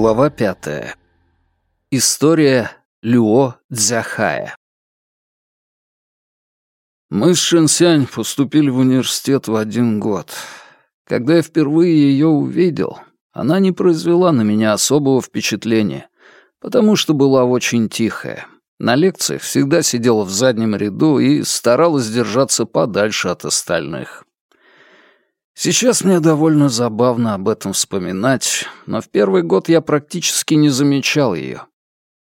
Глава пятая. История Люо Цзяхая. Мы с Шэнсянь поступили в университет в один год. Когда я впервые ее увидел, она не произвела на меня особого впечатления, потому что была очень тихая. На лекциях всегда сидела в заднем ряду и старалась держаться подальше от остальных. Сейчас мне довольно забавно об этом вспоминать, но в первый год я практически не замечал ее.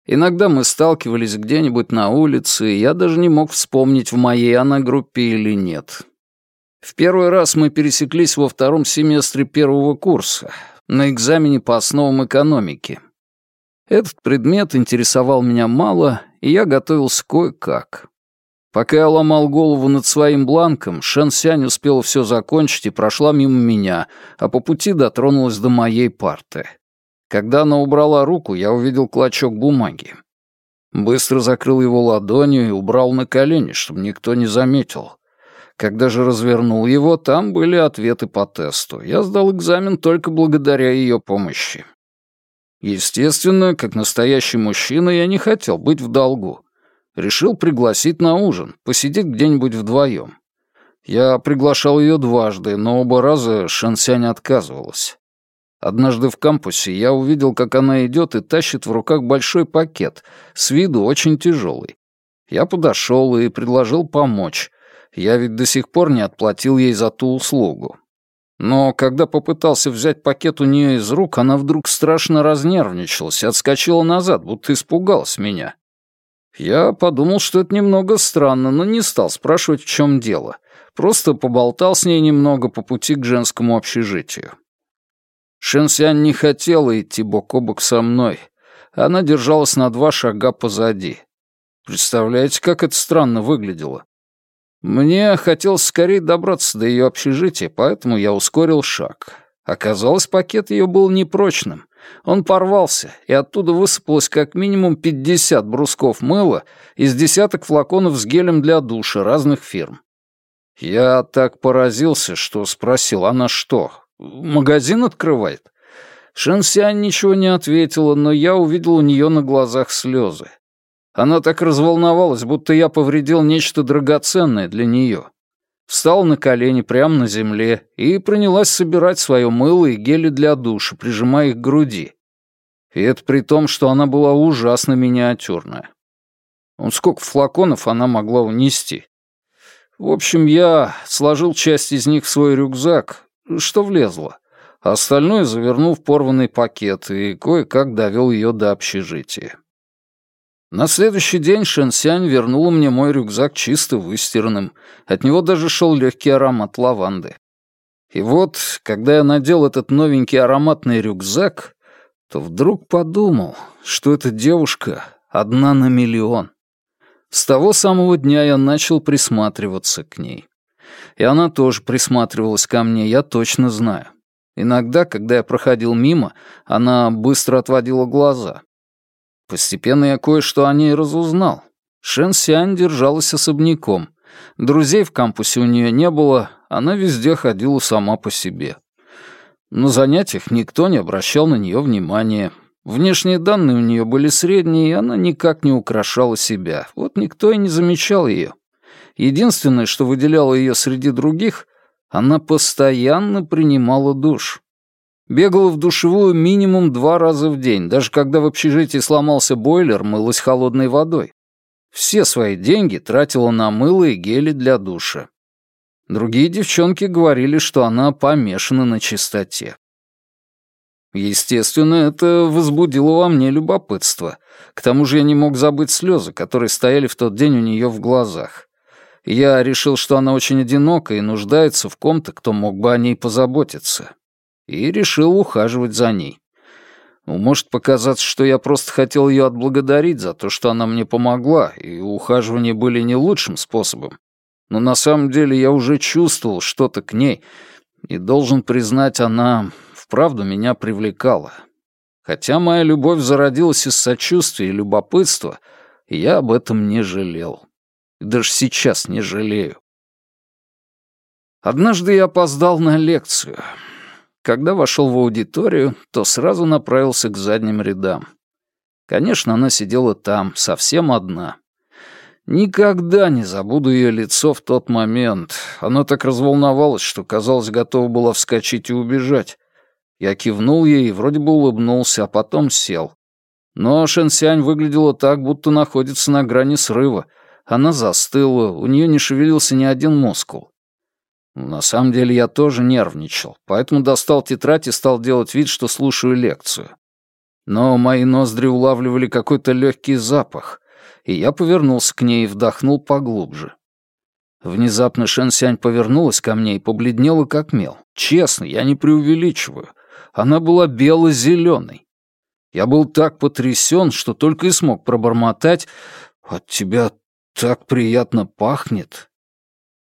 Иногда мы сталкивались где-нибудь на улице, и я даже не мог вспомнить, в моей она группе или нет. В первый раз мы пересеклись во втором семестре первого курса, на экзамене по основам экономики. Этот предмет интересовал меня мало, и я готовился кое-как. Пока я ломал голову над своим бланком, Шэн Сянь успела все закончить и прошла мимо меня, а по пути дотронулась до моей парты. Когда она убрала руку, я увидел клочок бумаги. Быстро закрыл его ладонью и убрал на колени, чтобы никто не заметил. Когда же развернул его, там были ответы по тесту. Я сдал экзамен только благодаря ее помощи. Естественно, как настоящий мужчина, я не хотел быть в долгу решил пригласить на ужин, посидеть где-нибудь вдвоем. Я приглашал ее дважды, но оба раза Шансянь отказывалась. Однажды в кампусе я увидел, как она идет и тащит в руках большой пакет, с виду очень тяжелый. Я подошел и предложил помочь. Я ведь до сих пор не отплатил ей за ту услугу. Но когда попытался взять пакет у нее из рук, она вдруг страшно разнервничалась и отскочила назад, будто испугалась меня. Я подумал, что это немного странно, но не стал спрашивать, в чем дело. Просто поболтал с ней немного по пути к женскому общежитию. Шэнсян не хотела идти бок о бок со мной. Она держалась на два шага позади. Представляете, как это странно выглядело? Мне хотелось скорее добраться до ее общежития, поэтому я ускорил шаг. Оказалось, пакет ее был непрочным. Он порвался, и оттуда высыпалось как минимум 50 брусков мыла из десяток флаконов с гелем для душа разных фирм. Я так поразился, что спросил, она что, магазин открывает? Шэнсиань ничего не ответила, но я увидел у нее на глазах слезы. Она так разволновалась, будто я повредил нечто драгоценное для нее встала на колени прямо на земле и принялась собирать свое мыло и гели для душа, прижимая их к груди. И это при том, что она была ужасно миниатюрная. Он сколько флаконов она могла унести. В общем, я сложил часть из них в свой рюкзак, что влезло, а остальное завернул в порванный пакет и кое-как довел ее до общежития. На следующий день Шэнсянь вернула мне мой рюкзак чисто выстиранным. От него даже шел легкий аромат лаванды. И вот, когда я надел этот новенький ароматный рюкзак, то вдруг подумал, что эта девушка одна на миллион. С того самого дня я начал присматриваться к ней. И она тоже присматривалась ко мне, я точно знаю. Иногда, когда я проходил мимо, она быстро отводила глаза, Постепенно я кое-что о ней разузнал. Шэн Сянь держалась особняком. Друзей в кампусе у нее не было, она везде ходила сама по себе. На занятиях никто не обращал на нее внимания. Внешние данные у нее были средние, и она никак не украшала себя. Вот никто и не замечал ее. Единственное, что выделяло ее среди других, она постоянно принимала душ. Бегала в душевую минимум два раза в день, даже когда в общежитии сломался бойлер, мылась холодной водой. Все свои деньги тратила на мыло и гели для душа. Другие девчонки говорили, что она помешана на чистоте. Естественно, это возбудило во мне любопытство. К тому же я не мог забыть слезы, которые стояли в тот день у нее в глазах. Я решил, что она очень одинока и нуждается в ком-то, кто мог бы о ней позаботиться и решил ухаживать за ней. Ну, может показаться, что я просто хотел ее отблагодарить за то, что она мне помогла, и ухаживания были не лучшим способом. Но на самом деле я уже чувствовал что-то к ней, и должен признать, она вправду меня привлекала. Хотя моя любовь зародилась из сочувствия и любопытства, я об этом не жалел. И даже сейчас не жалею. Однажды я опоздал на лекцию — когда вошел в аудиторию, то сразу направился к задним рядам. Конечно, она сидела там, совсем одна. Никогда не забуду ее лицо в тот момент. Она так разволновалась, что, казалось, готова была вскочить и убежать. Я кивнул ей и вроде бы улыбнулся, а потом сел. Но Шэнсянь выглядела так, будто находится на грани срыва. Она застыла, у нее не шевелился ни один мускул. На самом деле я тоже нервничал, поэтому достал тетрадь и стал делать вид, что слушаю лекцию. Но мои ноздри улавливали какой-то легкий запах, и я повернулся к ней и вдохнул поглубже. Внезапно Шэнсянь повернулась ко мне и побледнела как мел. Честно, я не преувеличиваю. Она была бело-зеленой. Я был так потрясен, что только и смог пробормотать «От тебя так приятно пахнет».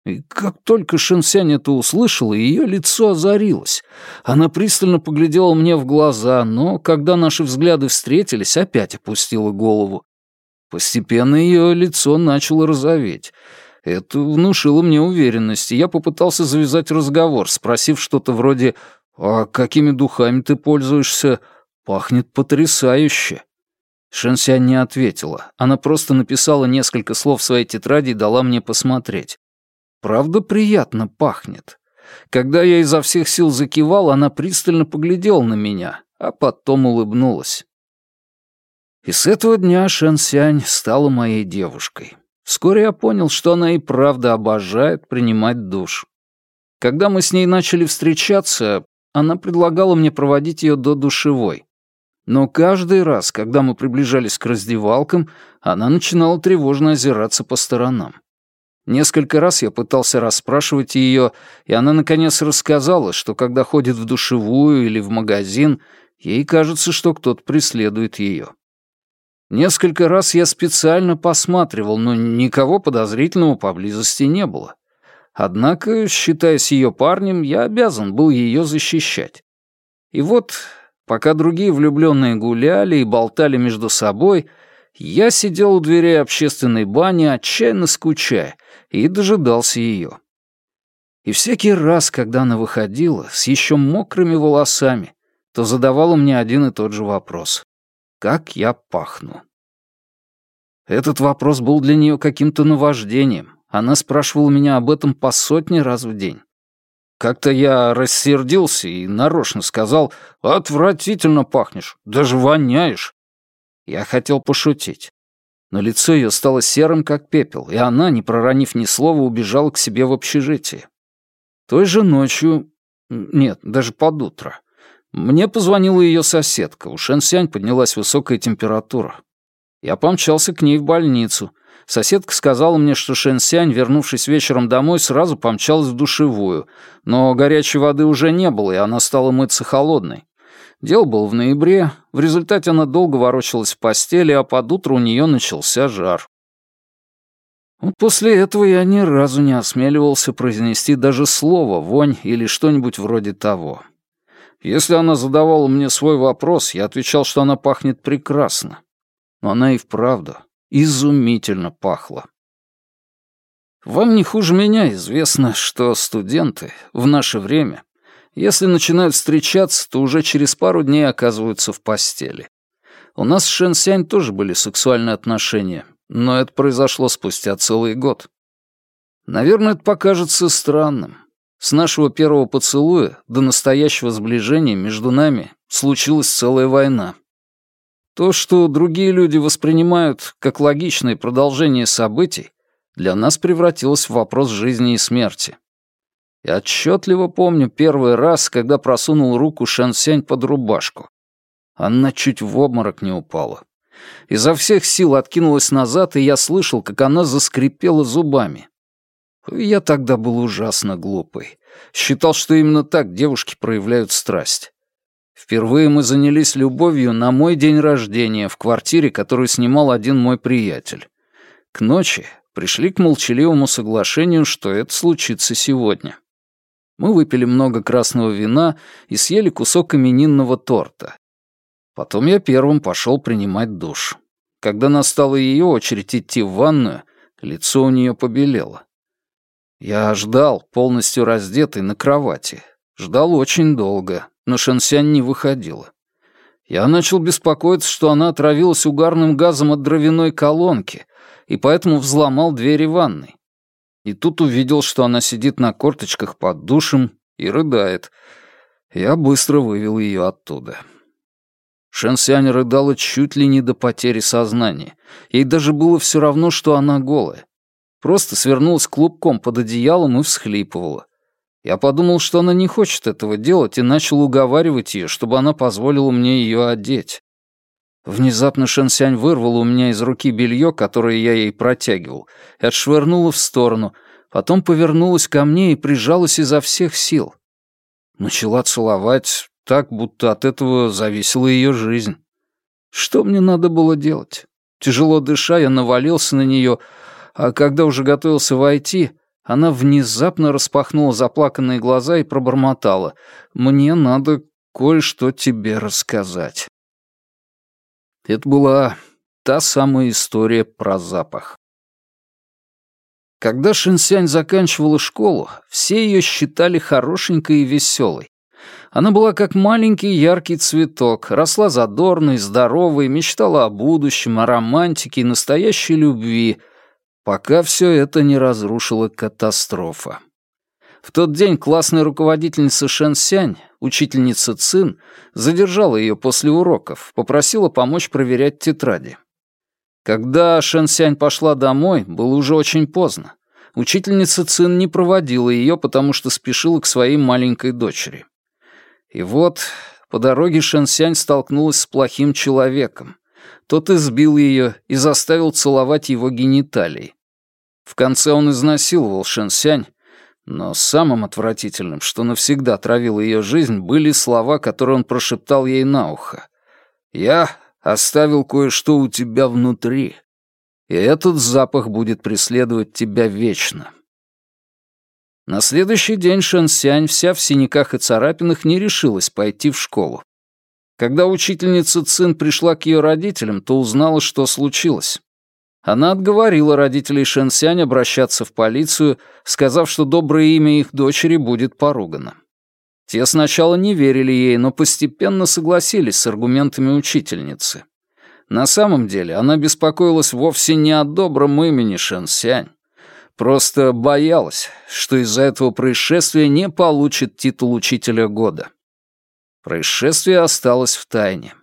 И как только Шэнсянь это услышала, ее лицо озарилось. Она пристально поглядела мне в глаза, но, когда наши взгляды встретились, опять опустила голову. Постепенно ее лицо начало розоветь. Это внушило мне уверенность, и я попытался завязать разговор, спросив что-то вроде «А какими духами ты пользуешься? Пахнет потрясающе». Шэнсянь не ответила. Она просто написала несколько слов в своей тетради и дала мне посмотреть. Правда, приятно пахнет. Когда я изо всех сил закивал, она пристально поглядела на меня, а потом улыбнулась. И с этого дня Шэнсянь стала моей девушкой. Вскоре я понял, что она и правда обожает принимать душ. Когда мы с ней начали встречаться, она предлагала мне проводить ее до душевой. Но каждый раз, когда мы приближались к раздевалкам, она начинала тревожно озираться по сторонам. Несколько раз я пытался расспрашивать ее, и она наконец рассказала, что когда ходит в душевую или в магазин, ей кажется, что кто-то преследует ее. Несколько раз я специально посматривал, но никого подозрительного поблизости не было. Однако, считаясь ее парнем, я обязан был ее защищать. И вот, пока другие влюбленные гуляли и болтали между собой, я сидел у дверей общественной бани, отчаянно скучая, и дожидался ее. И всякий раз, когда она выходила, с еще мокрыми волосами, то задавала мне один и тот же вопрос как я пахну. Этот вопрос был для нее каким-то наваждением. Она спрашивала меня об этом по сотни раз в день. Как-то я рассердился и нарочно сказал «Отвратительно пахнешь, даже воняешь». Я хотел пошутить. Но лицо ее стало серым, как пепел, и она, не проронив ни слова, убежала к себе в общежитие. Той же ночью... Нет, даже под утро. Мне позвонила ее соседка. У Шэнсянь поднялась высокая температура. Я помчался к ней в больницу. Соседка сказала мне, что Шэнсянь, вернувшись вечером домой, сразу помчалась в душевую, но горячей воды уже не было, и она стала мыться холодной. Дело было в ноябре, в результате она долго ворочалась в постели, а под утро у нее начался жар. Вот после этого я ни разу не осмеливался произнести даже слово «вонь» или что-нибудь вроде того. Если она задавала мне свой вопрос, я отвечал, что она пахнет прекрасно. Но она и вправду изумительно пахла. Вам не хуже меня известно, что студенты в наше время, если начинают встречаться, то уже через пару дней оказываются в постели. У нас с Шэнсянь тоже были сексуальные отношения, но это произошло спустя целый год. Наверное, это покажется странным, с нашего первого поцелуя до настоящего сближения между нами случилась целая война. То, что другие люди воспринимают как логичное продолжение событий, для нас превратилось в вопрос жизни и смерти. Я отчетливо помню первый раз, когда просунул руку Шансянь под рубашку. Она чуть в обморок не упала. Изо всех сил откинулась назад, и я слышал, как она заскрипела зубами. Я тогда был ужасно глупый. Считал, что именно так девушки проявляют страсть. Впервые мы занялись любовью на мой день рождения в квартире, которую снимал один мой приятель. К ночи пришли к молчаливому соглашению, что это случится сегодня. Мы выпили много красного вина и съели кусок именинного торта. Потом я первым пошел принимать душ. Когда настала ее очередь идти в ванную, лицо у нее побелело. Я ждал, полностью раздетый, на кровати. Ждал очень долго, но Шэнсянь не выходила. Я начал беспокоиться, что она отравилась угарным газом от дровяной колонки, и поэтому взломал двери ванной. И тут увидел, что она сидит на корточках под душем и рыдает. Я быстро вывел ее оттуда. Шэнсянь рыдала чуть ли не до потери сознания. Ей даже было все равно, что она голая. Просто свернулась клубком под одеялом и всхлипывала. Я подумал, что она не хочет этого делать, и начал уговаривать ее, чтобы она позволила мне ее одеть. Внезапно Шэнсянь вырвала у меня из руки белье, которое я ей протягивал, и отшвырнула в сторону, потом повернулась ко мне и прижалась изо всех сил. Начала целовать так, будто от этого зависела ее жизнь. Что мне надо было делать? Тяжело дыша, я навалился на нее, а когда уже готовился войти, она внезапно распахнула заплаканные глаза и пробормотала. «Мне надо кое-что тебе рассказать». Это была та самая история про запах. Когда Шинсянь заканчивала школу, все ее считали хорошенькой и веселой. Она была как маленький яркий цветок, росла задорной, здоровой, мечтала о будущем, о романтике и настоящей любви, пока все это не разрушила катастрофа. В тот день классная руководительница Шэн Сянь, учительница Цин, задержала ее после уроков, попросила помочь проверять тетради. Когда Шэн Сянь пошла домой, было уже очень поздно. Учительница Цин не проводила ее, потому что спешила к своей маленькой дочери. И вот по дороге Шэн Сянь столкнулась с плохим человеком. Тот избил ее и заставил целовать его гениталии. В конце он изнасиловал Шэн Сянь, но самым отвратительным, что навсегда травило ее жизнь, были слова, которые он прошептал ей на ухо. «Я оставил кое-что у тебя внутри, и этот запах будет преследовать тебя вечно». На следующий день Шэнсянь, вся в синяках и царапинах, не решилась пойти в школу. Когда учительница Цин пришла к ее родителям, то узнала, что случилось. Она отговорила родителей Шэнсянь обращаться в полицию, сказав, что доброе имя их дочери будет поругано. Те сначала не верили ей, но постепенно согласились с аргументами учительницы. На самом деле она беспокоилась вовсе не о добром имени Шэнсянь. Просто боялась, что из-за этого происшествия не получит титул учителя года. Происшествие осталось в тайне.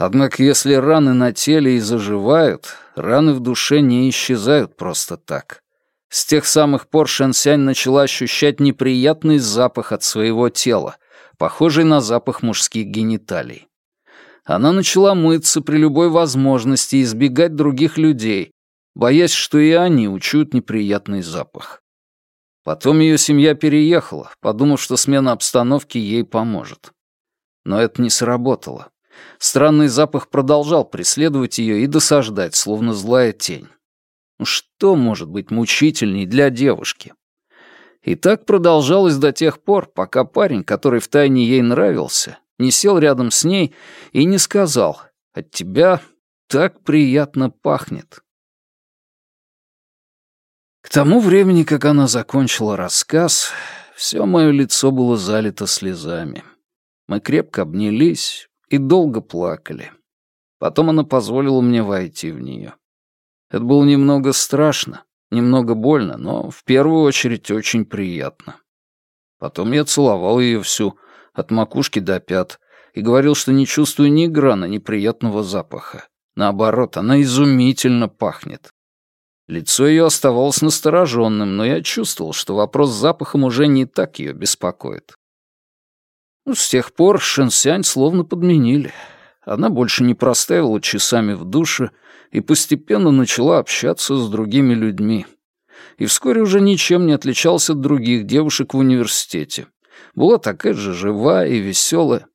Однако если раны на теле и заживают, раны в душе не исчезают просто так. С тех самых пор Шэнсянь начала ощущать неприятный запах от своего тела, похожий на запах мужских гениталий. Она начала мыться при любой возможности и избегать других людей, боясь, что и они учуют неприятный запах. Потом ее семья переехала, подумав, что смена обстановки ей поможет. Но это не сработало. Странный запах продолжал преследовать ее и досаждать, словно злая тень. Ну что может быть мучительней для девушки? И так продолжалось до тех пор, пока парень, который втайне ей нравился, не сел рядом с ней и не сказал «От тебя так приятно пахнет». К тому времени, как она закончила рассказ, все мое лицо было залито слезами. Мы крепко обнялись, и долго плакали. Потом она позволила мне войти в нее. Это было немного страшно, немного больно, но в первую очередь очень приятно. Потом я целовал ее всю, от макушки до пят, и говорил, что не чувствую ни грана неприятного запаха. Наоборот, она изумительно пахнет. Лицо ее оставалось настороженным, но я чувствовал, что вопрос с запахом уже не так ее беспокоит. С тех пор Шэнсянь словно подменили. Она больше не простаивала часами в душе и постепенно начала общаться с другими людьми. И вскоре уже ничем не отличался от других девушек в университете. Была такая же живая и веселая.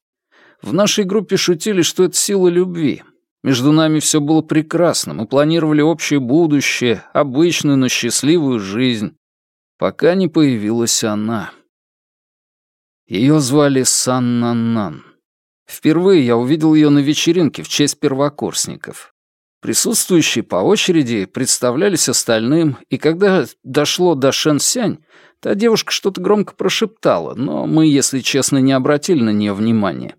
В нашей группе шутили, что это сила любви. Между нами все было прекрасно, мы планировали общее будущее, обычную, но счастливую жизнь, пока не появилась она. Ее звали Саннаннан. Впервые я увидел ее на вечеринке в честь первокурсников. Присутствующие по очереди представлялись остальным, и когда дошло до Шэн Сянь, Та девушка что-то громко прошептала, но мы, если честно, не обратили на нее внимания.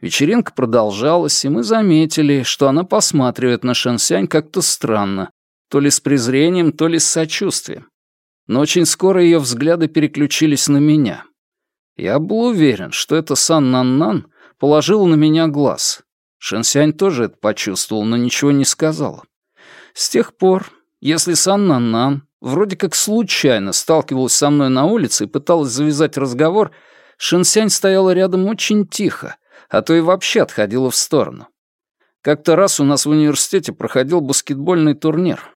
Вечеринка продолжалась, и мы заметили, что она посматривает на Шэнсянь как-то странно, то ли с презрением, то ли с сочувствием. Но очень скоро ее взгляды переключились на меня. Я был уверен, что это Сан Нан Нан положила на меня глаз. Шэнсянь тоже это почувствовал, но ничего не сказала. С тех пор, если Сан Нан Нан вроде как случайно сталкивалась со мной на улице и пыталась завязать разговор, Шэнсянь стояла рядом очень тихо, а то и вообще отходила в сторону. Как-то раз у нас в университете проходил баскетбольный турнир.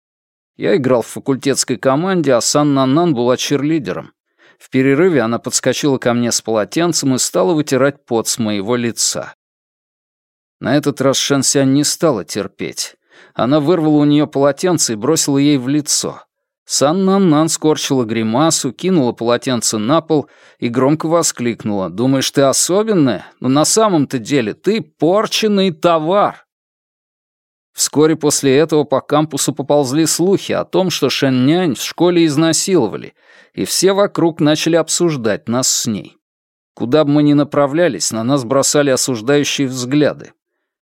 Я играл в факультетской команде, а Сан Нанан была черлидером. В перерыве она подскочила ко мне с полотенцем и стала вытирать пот с моего лица. На этот раз Шансян не стала терпеть. Она вырвала у нее полотенце и бросила ей в лицо. Сан Нан скорчила гримасу, кинула полотенце на пол и громко воскликнула. «Думаешь, ты особенная? Но на самом-то деле ты порченный товар!» Вскоре после этого по кампусу поползли слухи о том, что Шэннянь в школе изнасиловали, и все вокруг начали обсуждать нас с ней. Куда бы мы ни направлялись, на нас бросали осуждающие взгляды.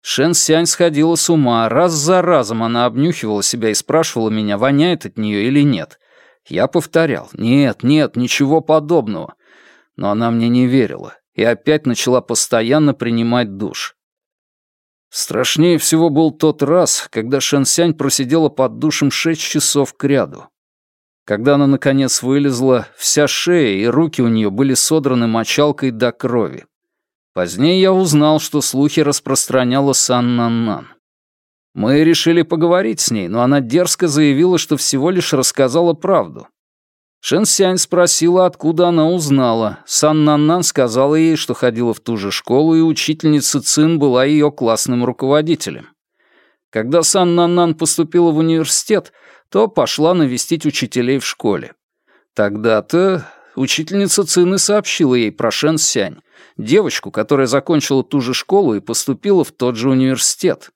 Шэн Сянь сходила с ума, раз за разом она обнюхивала себя и спрашивала меня, воняет от нее или нет. Я повторял, нет, нет, ничего подобного. Но она мне не верила и опять начала постоянно принимать душ. Страшнее всего был тот раз, когда Шэнсянь просидела под душем шесть часов кряду. Когда она, наконец, вылезла, вся шея и руки у нее были содраны мочалкой до крови. Позднее я узнал, что слухи распространяла Сан Нан Мы решили поговорить с ней, но она дерзко заявила, что всего лишь рассказала правду. Шэнсянь спросила, откуда она узнала. Сан Наннан сказала ей, что ходила в ту же школу, и учительница Цин была ее классным руководителем. Когда Сан Наннан поступила в университет, то пошла навестить учителей в школе. Тогда-то учительница Цин и сообщила ей про Шэн Сянь, девочку, которая закончила ту же школу и поступила в тот же университет.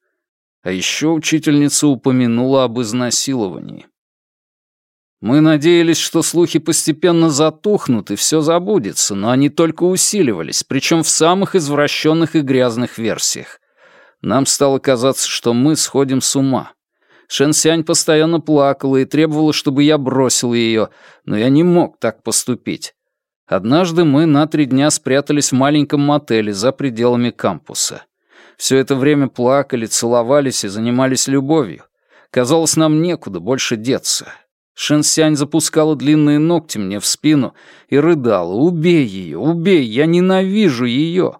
А еще учительница упомянула об изнасиловании. Мы надеялись, что слухи постепенно затухнут и все забудется, но они только усиливались, причем в самых извращенных и грязных версиях. Нам стало казаться, что мы сходим с ума. Шэнсянь постоянно плакала и требовала, чтобы я бросил ее, но я не мог так поступить. Однажды мы на три дня спрятались в маленьком мотеле за пределами кампуса. Все это время плакали, целовались и занимались любовью. Казалось, нам некуда больше деться. Шэнсянь запускала длинные ногти мне в спину и рыдала. «Убей ее! Убей! Я ненавижу ее!»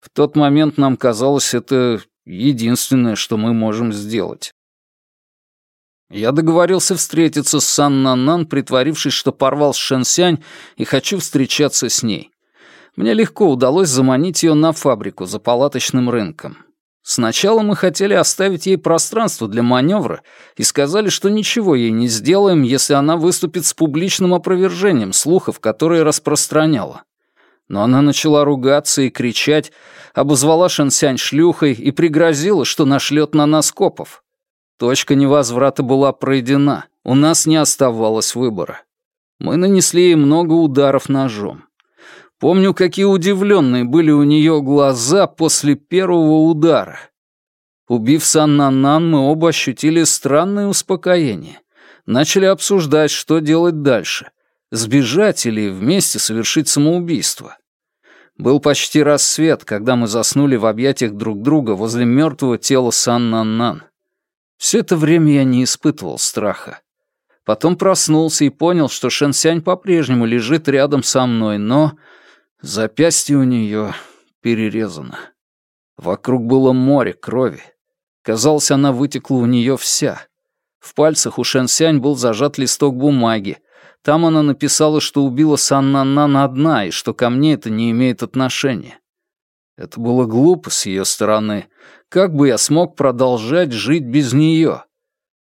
В тот момент нам казалось, это единственное, что мы можем сделать. Я договорился встретиться с Сан Нанан, притворившись, что порвал с Шэнсянь и хочу встречаться с ней. Мне легко удалось заманить ее на фабрику за палаточным рынком. Сначала мы хотели оставить ей пространство для маневра и сказали, что ничего ей не сделаем, если она выступит с публичным опровержением слухов, которые распространяла. Но она начала ругаться и кричать, обозвала Шансянь шлюхой и пригрозила, что нашлет на нас копов. Точка невозврата была пройдена, у нас не оставалось выбора. Мы нанесли ей много ударов ножом. Помню, какие удивленные были у нее глаза после первого удара. Убив Саннанан, мы оба ощутили странное успокоение. Начали обсуждать, что делать дальше. Сбежать или вместе совершить самоубийство. Был почти рассвет, когда мы заснули в объятиях друг друга возле мертвого тела Саннанан. Все это время я не испытывал страха. Потом проснулся и понял, что Шэнсянь по-прежнему лежит рядом со мной, но Запястье у нее перерезано. Вокруг было море крови. Казалось, она вытекла у нее вся. В пальцах у Шэнсянь был зажат листок бумаги. Там она написала, что убила Саннанан одна и что ко мне это не имеет отношения. Это было глупо с ее стороны. Как бы я смог продолжать жить без нее?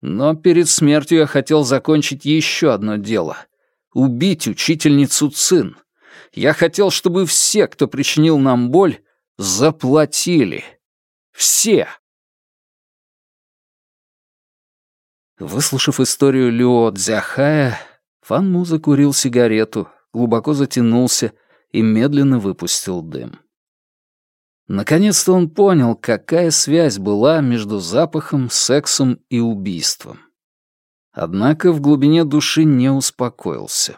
Но перед смертью я хотел закончить еще одно дело — убить учительницу Цин. Я хотел, чтобы все, кто причинил нам боль, заплатили. Все. Выслушав историю Люо Дзяхая, Фан Му закурил сигарету, глубоко затянулся и медленно выпустил дым. Наконец-то он понял, какая связь была между запахом, сексом и убийством. Однако в глубине души не успокоился.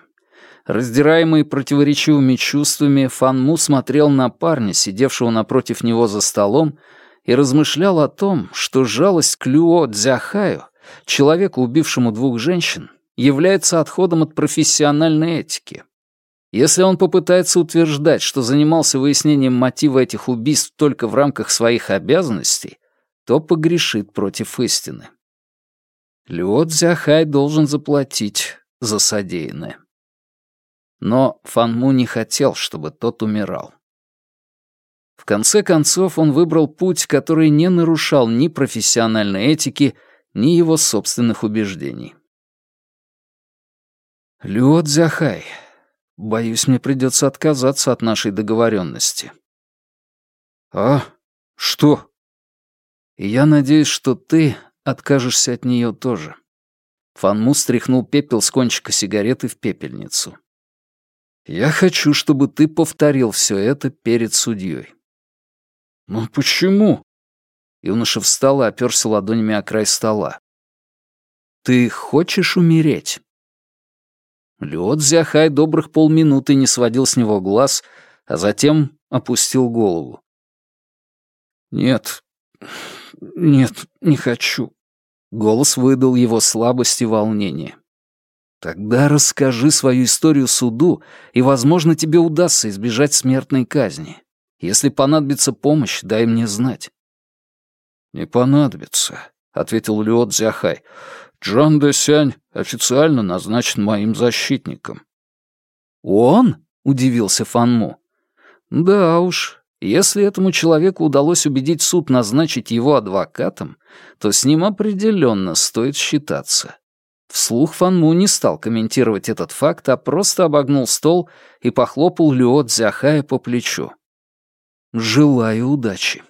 Раздираемый противоречивыми чувствами, Фан Му смотрел на парня, сидевшего напротив него за столом, и размышлял о том, что жалость к Люо Дзяхаю, человеку, убившему двух женщин, является отходом от профессиональной этики. Если он попытается утверждать, что занимался выяснением мотива этих убийств только в рамках своих обязанностей, то погрешит против истины. Люо Цзяхай должен заплатить за содеянное. Но Фанму не хотел, чтобы тот умирал. В конце концов, он выбрал путь, который не нарушал ни профессиональной этики, ни его собственных убеждений. «Люо Цзяхай, Боюсь, мне придется отказаться от нашей договоренности. А? Что? Я надеюсь, что ты откажешься от нее тоже. Фанму стряхнул пепел с кончика сигареты в пепельницу. Я хочу, чтобы ты повторил все это перед судьей. Ну почему? Юноша встал и оперся ладонями о край стола. Ты хочешь умереть? Лед Зяхай добрых полминуты не сводил с него глаз, а затем опустил голову. «Нет, нет, не хочу». Голос выдал его слабость и волнение. «Тогда расскажи свою историю суду, и, возможно, тебе удастся избежать смертной казни. Если понадобится помощь, дай мне знать». «Не понадобится», — ответил Люот Зяхай. Джан Дэсянь официально назначен моим защитником». «Он?» — удивился Фанму. «Да уж, если этому человеку удалось убедить суд назначить его адвокатом, то с ним определенно стоит считаться». Вслух Фанму не стал комментировать этот факт, а просто обогнул стол и похлопал Люо Цзяхая по плечу. «Желаю удачи».